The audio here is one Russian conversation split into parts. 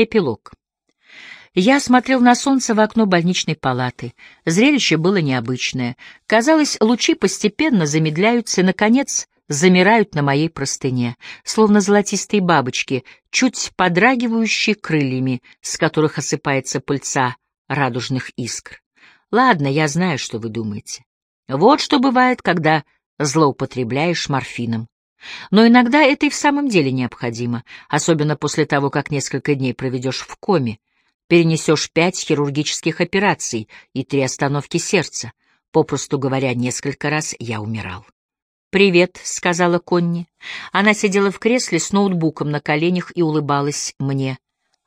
Эпилог. Я смотрел на солнце в окно больничной палаты. Зрелище было необычное. Казалось, лучи постепенно замедляются и, наконец, замирают на моей простыне, словно золотистые бабочки, чуть подрагивающие крыльями, с которых осыпается пыльца радужных искр. Ладно, я знаю, что вы думаете. Вот что бывает, когда злоупотребляешь морфином. Но иногда это и в самом деле необходимо, особенно после того, как несколько дней проведешь в коме, перенесешь пять хирургических операций и три остановки сердца. Попросту говоря, несколько раз я умирал. «Привет», — сказала Конни. Она сидела в кресле с ноутбуком на коленях и улыбалась мне.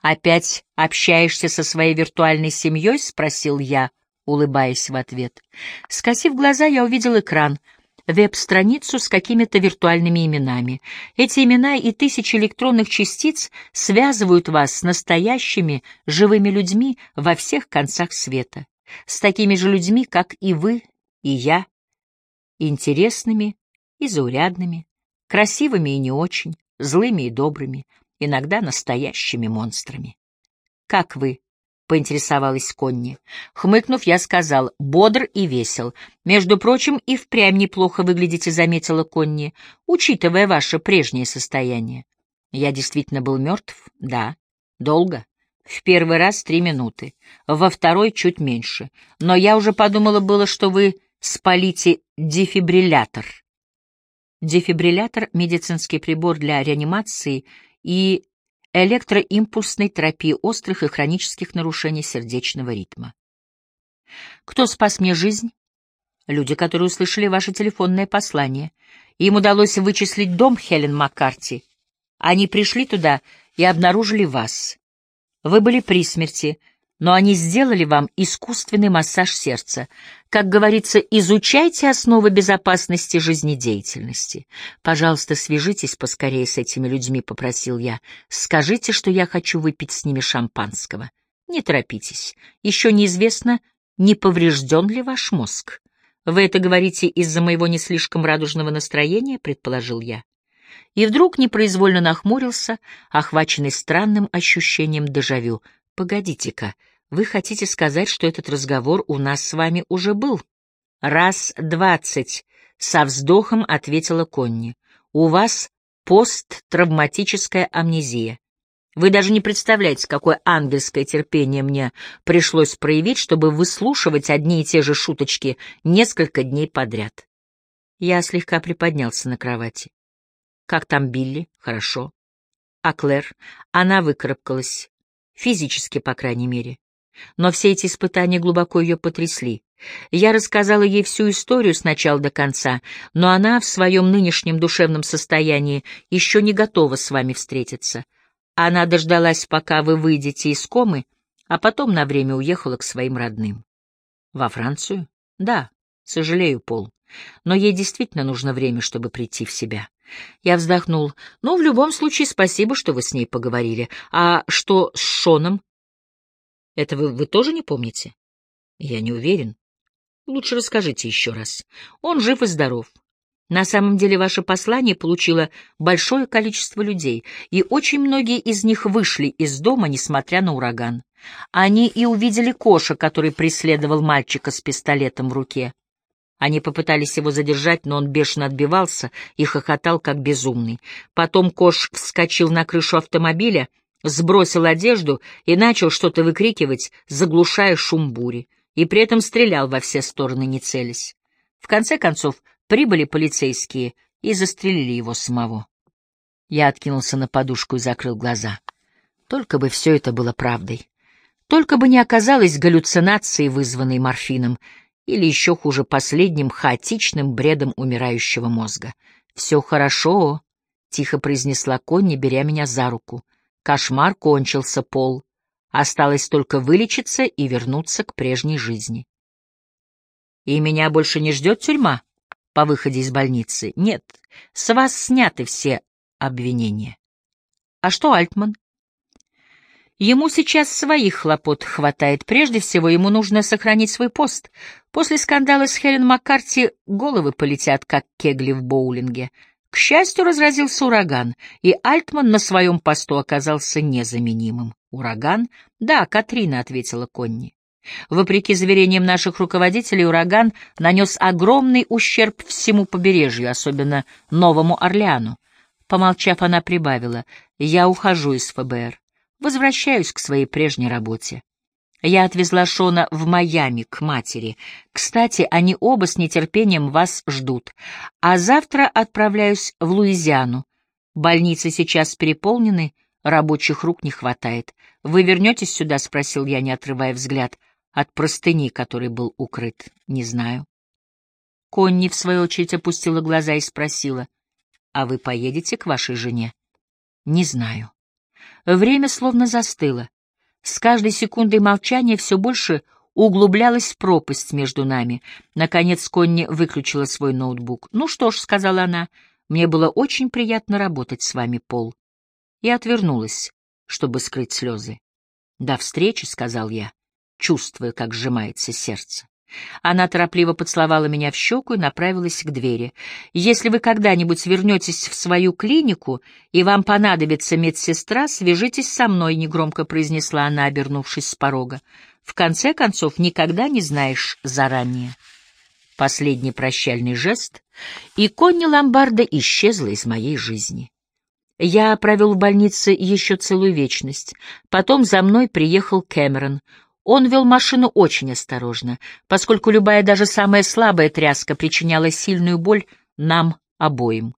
«Опять общаешься со своей виртуальной семьей?» — спросил я, улыбаясь в ответ. Скосив глаза, я увидел экран — веб-страницу с какими-то виртуальными именами. Эти имена и тысячи электронных частиц связывают вас с настоящими живыми людьми во всех концах света, с такими же людьми, как и вы, и я, интересными и заурядными, красивыми и не очень, злыми и добрыми, иногда настоящими монстрами. Как вы? Поинтересовалась Конни. Хмыкнув, я сказал, бодр и весел. Между прочим, и впрямь неплохо выглядите, заметила Конни, учитывая ваше прежнее состояние. Я действительно был мертв? Да. Долго? В первый раз три минуты, во второй чуть меньше. Но я уже подумала было, что вы спалите дефибриллятор. Дефибриллятор — медицинский прибор для реанимации и электроимпульсной терапии острых и хронических нарушений сердечного ритма. Кто спас мне жизнь? Люди, которые услышали ваше телефонное послание. Им удалось вычислить дом Хелен Маккарти. Они пришли туда и обнаружили вас. Вы были при смерти, но они сделали вам искусственный массаж сердца. Как говорится, изучайте основы безопасности жизнедеятельности. Пожалуйста, свяжитесь поскорее с этими людьми, — попросил я. Скажите, что я хочу выпить с ними шампанского. Не торопитесь. Еще неизвестно, не поврежден ли ваш мозг. Вы это говорите из-за моего не слишком радужного настроения, — предположил я. И вдруг непроизвольно нахмурился, охваченный странным ощущением дежавю. Погодите-ка, — вы хотите сказать, что этот разговор у нас с вами уже был? Раз двадцать, со вздохом ответила Конни. У вас посттравматическая амнезия. Вы даже не представляете, какое ангельское терпение мне пришлось проявить, чтобы выслушивать одни и те же шуточки несколько дней подряд. Я слегка приподнялся на кровати. Как там Билли? Хорошо. А Клэр? Она выкарабкалась. Физически, по крайней мере. Но все эти испытания глубоко ее потрясли. Я рассказала ей всю историю с начала до конца, но она в своем нынешнем душевном состоянии еще не готова с вами встретиться. Она дождалась, пока вы выйдете из комы, а потом на время уехала к своим родным. Во Францию? Да, сожалею, Пол. Но ей действительно нужно время, чтобы прийти в себя. Я вздохнул. Ну, в любом случае, спасибо, что вы с ней поговорили. А что с Шоном? Это вы, вы тоже не помните? Я не уверен. Лучше расскажите еще раз. Он жив и здоров. На самом деле ваше послание получило большое количество людей, и очень многие из них вышли из дома, несмотря на ураган. Они и увидели Коша, который преследовал мальчика с пистолетом в руке. Они попытались его задержать, но он бешено отбивался и хохотал, как безумный. Потом Кош вскочил на крышу автомобиля — сбросил одежду и начал что-то выкрикивать, заглушая шум бури, и при этом стрелял во все стороны, не целясь. В конце концов, прибыли полицейские и застрелили его самого. Я откинулся на подушку и закрыл глаза. Только бы все это было правдой. Только бы не оказалось галлюцинацией, вызванной морфином, или еще хуже последним хаотичным бредом умирающего мозга. «Все хорошо», — тихо произнесла Конни, беря меня за руку. Кошмар кончился, Пол. Осталось только вылечиться и вернуться к прежней жизни. И меня больше не ждет тюрьма по выходе из больницы? Нет, с вас сняты все обвинения. А что Альтман? Ему сейчас своих хлопот хватает. Прежде всего, ему нужно сохранить свой пост. После скандала с Хелен Маккарти головы полетят, как кегли в боулинге. К счастью, разразился ураган, и Альтман на своем посту оказался незаменимым. Ураган? Да, Катрина, ответила Конни. Вопреки заверениям наших руководителей, ураган нанес огромный ущерб всему побережью, особенно Новому Орлеану. Помолчав, она прибавила, «Я ухожу из ФБР, возвращаюсь к своей прежней работе. Я отвезла Шона в Майами к матери. Кстати, они оба с нетерпением вас ждут. А завтра отправляюсь в Луизиану. Больницы сейчас переполнены, рабочих рук не хватает. Вы вернетесь сюда?» — спросил я, не отрывая взгляд от простыни, которой был укрыт. «Не знаю». Конни, в свою очередь, опустила глаза и спросила, «А вы поедете к вашей жене?» «Не знаю». Время словно застыло. С каждой секундой молчания все больше углублялась пропасть между нами. Наконец Конни выключила свой ноутбук. «Ну что ж», — сказала она, — «мне было очень приятно работать с вами, Пол». И отвернулась, чтобы скрыть слезы. «До встречи», — сказал я, чувствуя, как сжимается сердце. Она торопливо поцеловала меня в щеку и направилась к двери. «Если вы когда-нибудь вернетесь в свою клинику, и вам понадобится медсестра, свяжитесь со мной», — негромко произнесла она, обернувшись с порога. «В конце концов, никогда не знаешь заранее». Последний прощальный жест, и Конни Ломбарда исчезла из моей жизни. Я провел в больнице еще целую вечность. Потом за мной приехал Кэмерон. Он вел машину очень осторожно, поскольку любая, даже самая слабая тряска причиняла сильную боль нам обоим.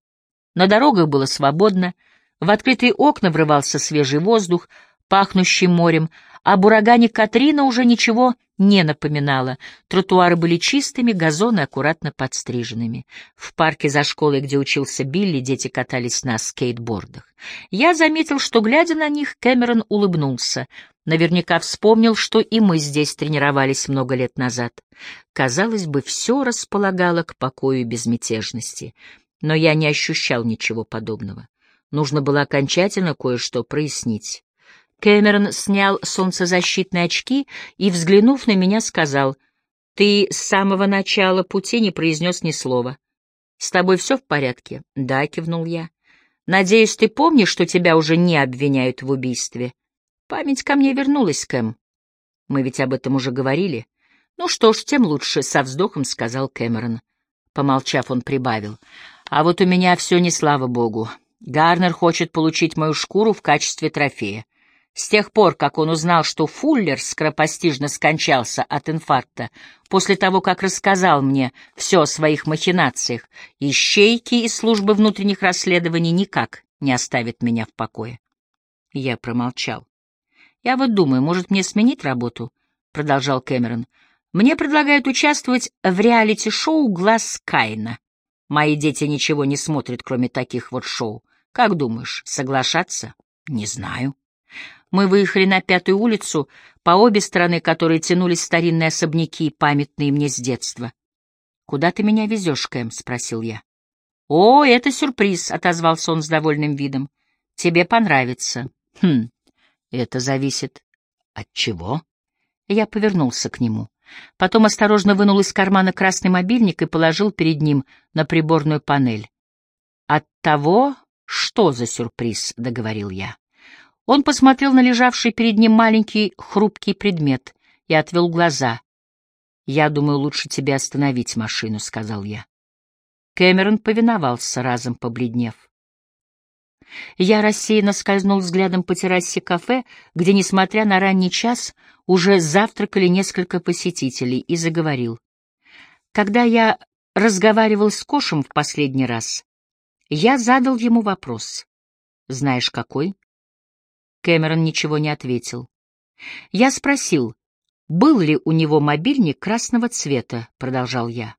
На дорогах было свободно, в открытые окна врывался свежий воздух, пахнущий морем, об урагане Катрина уже ничего не напоминало. Тротуары были чистыми, газоны аккуратно подстриженными. В парке за школой, где учился Билли, дети катались на скейтбордах. Я заметил, что, глядя на них, Кэмерон улыбнулся. Наверняка вспомнил, что и мы здесь тренировались много лет назад. Казалось бы, все располагало к покою и безмятежности. Но я не ощущал ничего подобного. Нужно было окончательно кое-что прояснить. Кэмерон снял солнцезащитные очки и, взглянув на меня, сказал, «Ты с самого начала пути не произнес ни слова. С тобой все в порядке?» «Да», — кивнул я. «Надеюсь, ты помнишь, что тебя уже не обвиняют в убийстве?» «Память ко мне вернулась, Кэм. Мы ведь об этом уже говорили». «Ну что ж, тем лучше», — со вздохом сказал Кэмерон. Помолчав, он прибавил. «А вот у меня все не слава богу. Гарнер хочет получить мою шкуру в качестве трофея. С тех пор, как он узнал, что Фуллер скоропостижно скончался от инфаркта, после того, как рассказал мне все о своих махинациях, ищейки из службы внутренних расследований никак не оставят меня в покое. Я промолчал. «Я вот думаю, может, мне сменить работу?» — продолжал Кэмерон. «Мне предлагают участвовать в реалити-шоу «Глаз Кайна». Мои дети ничего не смотрят, кроме таких вот шоу. Как думаешь, соглашаться? Не знаю». Мы выехали на Пятую улицу, по обе стороны которой тянулись старинные особняки, памятные мне с детства. «Куда ты меня везешь, Кэм?» — спросил я. «О, это сюрприз», — отозвался он с довольным видом. «Тебе понравится». «Хм, это зависит от чего?» Я повернулся к нему. Потом осторожно вынул из кармана красный мобильник и положил перед ним на приборную панель. «От того, что за сюрприз», — договорил я. Он посмотрел на лежавший перед ним маленький хрупкий предмет и отвел глаза. «Я думаю, лучше тебе остановить машину», — сказал я. Кэмерон повиновался, разом побледнев. Я рассеянно скользнул взглядом по террасе кафе, где, несмотря на ранний час, уже завтракали несколько посетителей, и заговорил. Когда я разговаривал с Кошем в последний раз, я задал ему вопрос. «Знаешь, какой?» Кэмерон ничего не ответил. Я спросил, был ли у него мобильник красного цвета, продолжал я.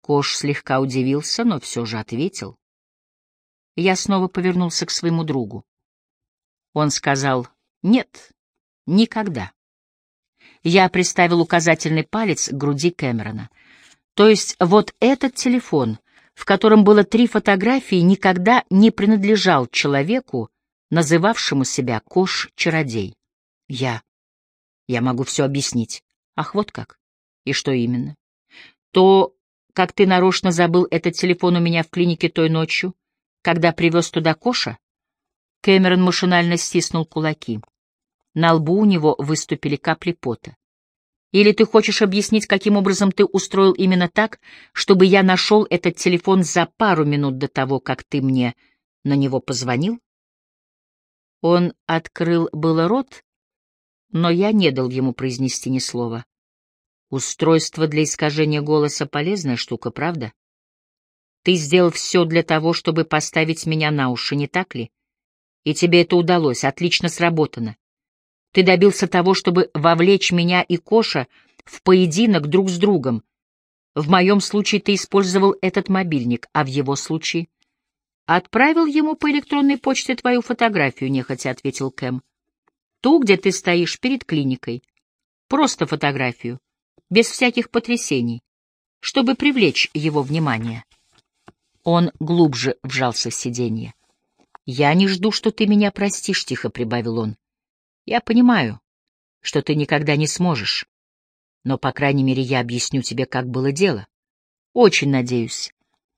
Кош слегка удивился, но все же ответил. Я снова повернулся к своему другу. Он сказал «Нет, никогда». Я приставил указательный палец к груди Кэмерона. То есть вот этот телефон, в котором было три фотографии, никогда не принадлежал человеку, называвшему себя Кош-чародей. Я. Я могу все объяснить. Ах, вот как. И что именно? То, как ты нарочно забыл этот телефон у меня в клинике той ночью, когда привез туда Коша? Кэмерон машинально стиснул кулаки. На лбу у него выступили капли пота. Или ты хочешь объяснить, каким образом ты устроил именно так, чтобы я нашел этот телефон за пару минут до того, как ты мне на него позвонил? Он открыл было рот, но я не дал ему произнести ни слова. Устройство для искажения голоса — полезная штука, правда? Ты сделал все для того, чтобы поставить меня на уши, не так ли? И тебе это удалось, отлично сработано. Ты добился того, чтобы вовлечь меня и Коша в поединок друг с другом. В моем случае ты использовал этот мобильник, а в его случае... Отправил ему по электронной почте твою фотографию, нехотя ответил Кэм. Ту, где ты стоишь перед клиникой. Просто фотографию, без всяких потрясений, чтобы привлечь его внимание. Он глубже вжался в сиденье. «Я не жду, что ты меня простишь», — тихо прибавил он. Я понимаю, что ты никогда не сможешь, но, по крайней мере, я объясню тебе, как было дело. Очень надеюсь.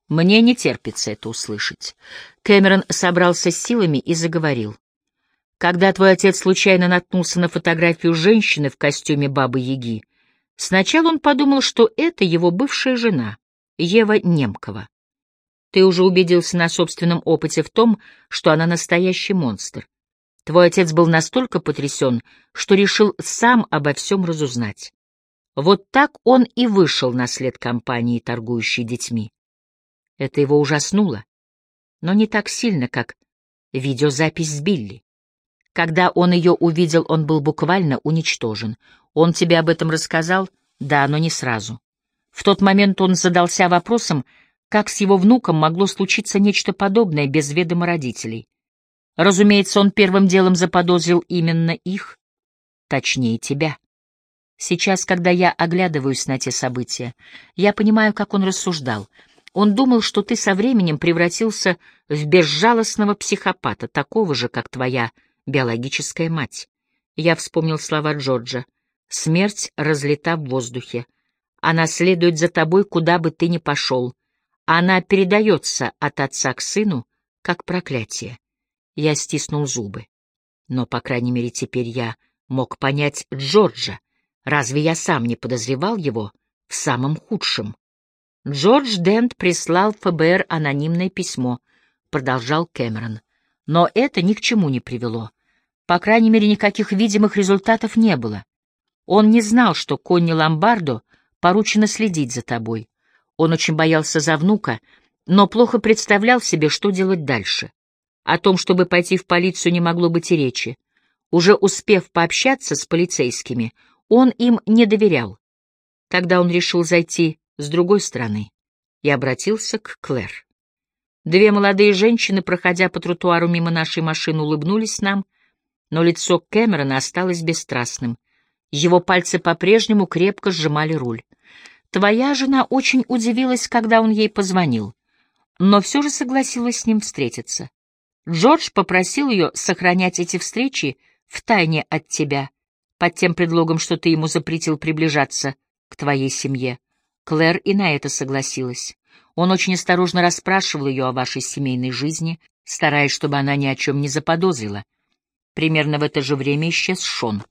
Мне не терпится это услышать. Кэмерон собрался с силами и заговорил. Когда твой отец случайно наткнулся на фотографию женщины в костюме Бабы-Яги, сначала он подумал, что это его бывшая жена, Ева Немкова. Ты уже убедился на собственном опыте в том, что она настоящий монстр. Твой отец был настолько потрясен, что решил сам обо всем разузнать. Вот так он и вышел на след компании, торгующей детьми. Это его ужаснуло, но не так сильно, как видеозапись с Билли. Когда он ее увидел, он был буквально уничтожен. Он тебе об этом рассказал? Да, но не сразу. В тот момент он задался вопросом, как с его внуком могло случиться нечто подобное без ведома родителей. Разумеется, он первым делом заподозрил именно их, точнее тебя. Сейчас, когда я оглядываюсь на те события, я понимаю, как он рассуждал. Он думал, что ты со временем превратился в безжалостного психопата, такого же, как твоя биологическая мать. Я вспомнил слова Джорджа. Смерть разлета в воздухе. Она следует за тобой, куда бы ты ни пошел. Она передается от отца к сыну, как проклятие. Я стиснул зубы. Но, по крайней мере, теперь я мог понять Джорджа. Разве я сам не подозревал его в самом худшем? Джордж Дент прислал ФБР анонимное письмо, продолжал Кэмерон. Но это ни к чему не привело. По крайней мере, никаких видимых результатов не было. Он не знал, что Конни Ломбардо поручено следить за тобой. Он очень боялся за внука, но плохо представлял себе, что делать дальше. О том, чтобы пойти в полицию, не могло быть и речи. Уже успев пообщаться с полицейскими, он им не доверял. Тогда он решил зайти с другой стороны и обратился к Клэр. Две молодые женщины, проходя по тротуару мимо нашей машины, улыбнулись нам, но лицо Кэмерона осталось бесстрастным. Его пальцы по-прежнему крепко сжимали руль. Твоя жена очень удивилась, когда он ей позвонил, но все же согласилась с ним встретиться. Джордж попросил ее сохранять эти встречи в тайне от тебя, под тем предлогом, что ты ему запретил приближаться к твоей семье. Клэр и на это согласилась. Он очень осторожно расспрашивал ее о вашей семейной жизни, стараясь, чтобы она ни о чем не заподозрила. Примерно в это же время исчез Шон.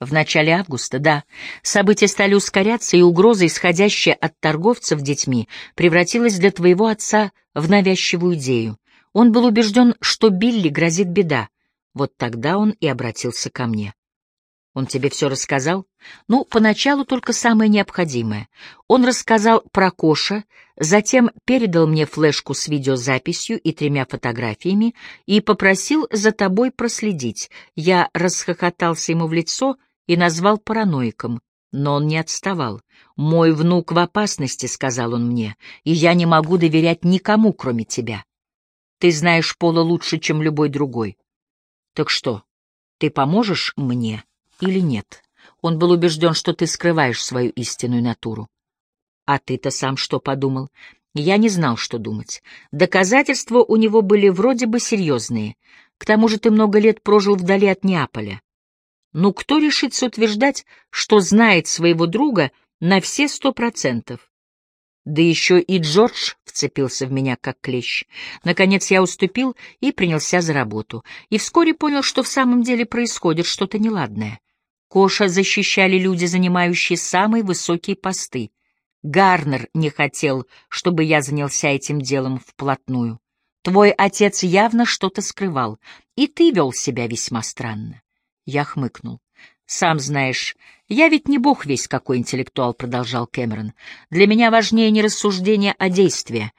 В начале августа, да, события стали ускоряться, и угроза, исходящая от торговцев детьми, превратилась для твоего отца в навязчивую идею. Он был убежден, что Билли грозит беда. Вот тогда он и обратился ко мне. Он тебе все рассказал? Ну, поначалу только самое необходимое. Он рассказал про Коша, затем передал мне флешку с видеозаписью и тремя фотографиями и попросил за тобой проследить. Я расхохотался ему в лицо и назвал параноиком, но он не отставал. «Мой внук в опасности», — сказал он мне, — «и я не могу доверять никому, кроме тебя». Ты знаешь Пола лучше, чем любой другой. Так что, ты поможешь мне или нет? Он был убежден, что ты скрываешь свою истинную натуру. А ты-то сам что подумал? Я не знал, что думать. Доказательства у него были вроде бы серьезные. К тому же ты много лет прожил вдали от Неаполя. Ну, кто решится утверждать, что знает своего друга на все сто процентов? Да еще и Джордж вцепился в меня, как клещ. Наконец я уступил и принялся за работу. И вскоре понял, что в самом деле происходит что-то неладное. Коша защищали люди, занимающие самые высокие посты. Гарнер не хотел, чтобы я занялся этим делом вплотную. Твой отец явно что-то скрывал, и ты вел себя весьма странно. Я хмыкнул. Сам знаешь, я ведь не бог весь какой интеллектуал, продолжал Кэмерон. Для меня важнее не рассуждение, а действие.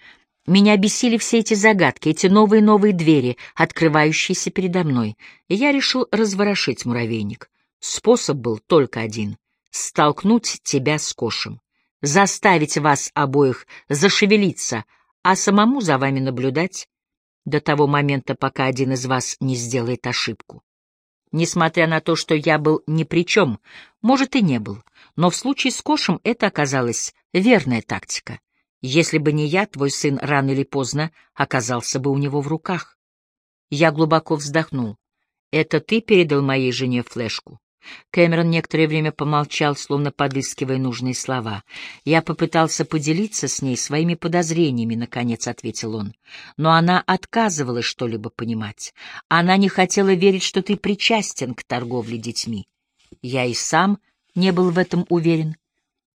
Меня бесили все эти загадки, эти новые-новые двери, открывающиеся передо мной, и я решил разворошить муравейник. Способ был только один — столкнуть тебя с Кошем, заставить вас обоих зашевелиться, а самому за вами наблюдать до того момента, пока один из вас не сделает ошибку. Несмотря на то, что я был ни при чем, может и не был, но в случае с Кошем это оказалась верная тактика. Если бы не я, твой сын рано или поздно оказался бы у него в руках. Я глубоко вздохнул. Это ты передал моей жене флешку? Кэмерон некоторое время помолчал, словно подыскивая нужные слова. «Я попытался поделиться с ней своими подозрениями», — наконец ответил он. «Но она отказывалась что-либо понимать. Она не хотела верить, что ты причастен к торговле детьми. Я и сам не был в этом уверен,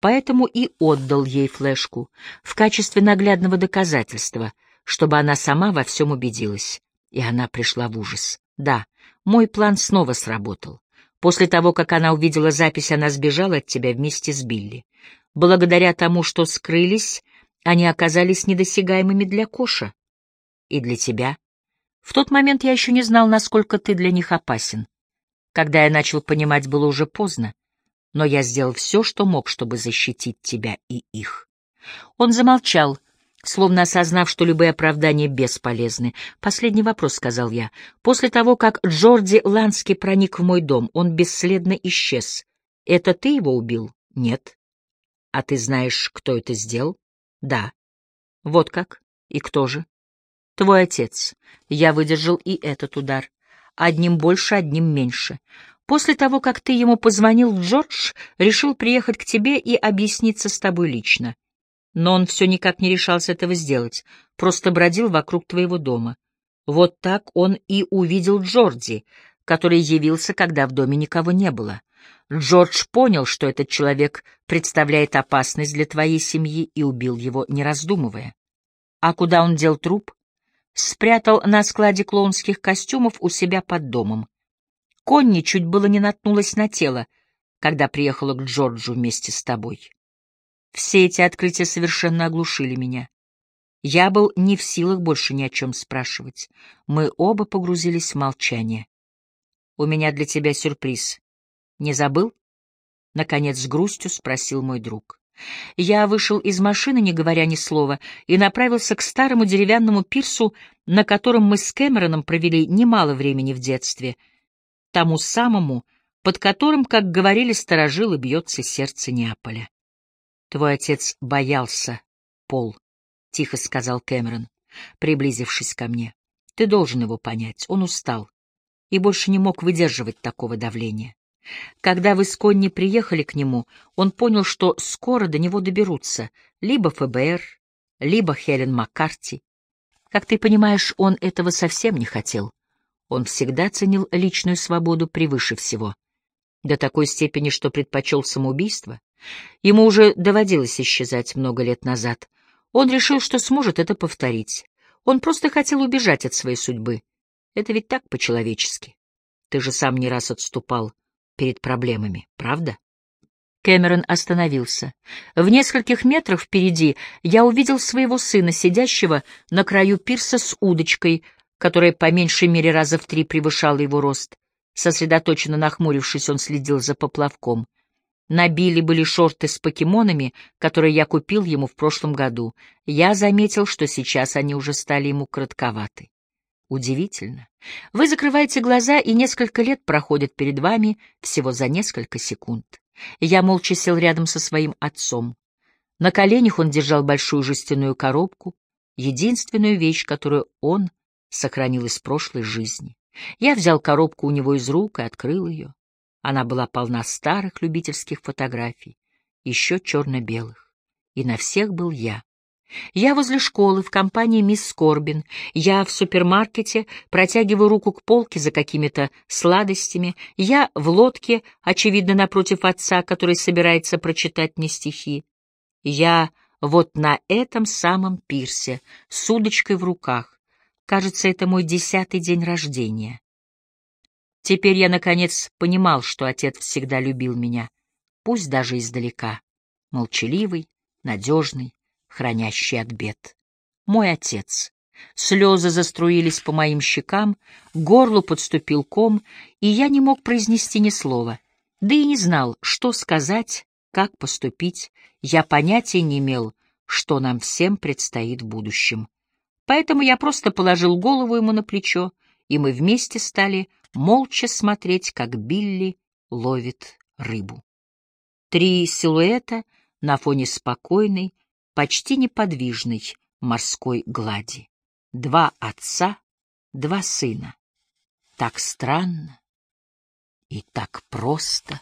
поэтому и отдал ей флешку в качестве наглядного доказательства, чтобы она сама во всем убедилась. И она пришла в ужас. Да, мой план снова сработал. После того, как она увидела запись, она сбежала от тебя вместе с Билли. Благодаря тому, что скрылись, они оказались недосягаемыми для Коша. И для тебя. В тот момент я еще не знал, насколько ты для них опасен. Когда я начал понимать, было уже поздно, но я сделал все, что мог, чтобы защитить тебя и их. Он замолчал, — Словно осознав, что любые оправдания бесполезны. «Последний вопрос», — сказал я. «После того, как Джорди Лански проник в мой дом, он бесследно исчез. Это ты его убил?» «Нет». «А ты знаешь, кто это сделал?» «Да». «Вот как? И кто же?» «Твой отец. Я выдержал и этот удар. Одним больше, одним меньше. После того, как ты ему позвонил, Джордж решил приехать к тебе и объясниться с тобой лично. Но он все никак не решался этого сделать, просто бродил вокруг твоего дома. Вот так он и увидел Джорди, который явился, когда в доме никого не было. Джордж понял, что этот человек представляет опасность для твоей семьи и убил его, не раздумывая. А куда он дел труп? Спрятал на складе клоунских костюмов у себя под домом. Конни чуть было не наткнулась на тело, когда приехала к Джорджу вместе с тобой. Все эти открытия совершенно оглушили меня. Я был не в силах больше ни о чем спрашивать. Мы оба погрузились в молчание. «У меня для тебя сюрприз. Не забыл?» Наконец с грустью спросил мой друг. Я вышел из машины, не говоря ни слова, и направился к старому деревянному пирсу, на котором мы с Кэмероном провели немало времени в детстве, тому самому, под которым, как говорили старожилы, бьется сердце Неаполя. Твой отец боялся, Пол, — тихо сказал Кэмерон, приблизившись ко мне. Ты должен его понять. Он устал и больше не мог выдерживать такого давления. Когда вы с Конни приехали к нему, он понял, что скоро до него доберутся либо ФБР, либо Хелен Маккарти. Как ты понимаешь, он этого совсем не хотел. Он всегда ценил личную свободу превыше всего. До такой степени, что предпочел самоубийство. Ему уже доводилось исчезать много лет назад. Он решил, что сможет это повторить. Он просто хотел убежать от своей судьбы. Это ведь так по-человечески. Ты же сам не раз отступал перед проблемами, правда? Кэмерон остановился. В нескольких метрах впереди я увидел своего сына, сидящего на краю пирса с удочкой, которая по меньшей мере раза в три превышала его рост. Сосредоточенно нахмурившись, он следил за поплавком — на Билли были шорты с покемонами, которые я купил ему в прошлом году. Я заметил, что сейчас они уже стали ему коротковаты. Удивительно. Вы закрываете глаза, и несколько лет проходят перед вами всего за несколько секунд. Я молча сел рядом со своим отцом. На коленях он держал большую жестяную коробку, единственную вещь, которую он сохранил из прошлой жизни. Я взял коробку у него из рук и открыл ее. Она была полна старых любительских фотографий, еще черно-белых. и на всех был я. Я возле школы в компании мисс Корбин. Я в супермаркете протягиваю руку к полке за какими-то сладостями. Я в лодке, очевидно, напротив отца, который собирается прочитать мне стихи. Я вот на этом самом пирсе, с удочкой в руках. Кажется, это мой десятый день рождения. Теперь я, наконец, понимал, что отец всегда любил меня, пусть даже издалека, молчаливый, надежный, хранящий от бед. Мой отец. Слезы заструились по моим щекам, горлу подступил ком, и я не мог произнести ни слова, да и не знал, что сказать, как поступить. Я понятия не имел, что нам всем предстоит в будущем. Поэтому я просто положил голову ему на плечо, и мы вместе стали молча смотреть, как Билли ловит рыбу. Три силуэта на фоне спокойной, почти неподвижной морской глади. Два отца, два сына. Так странно и так просто.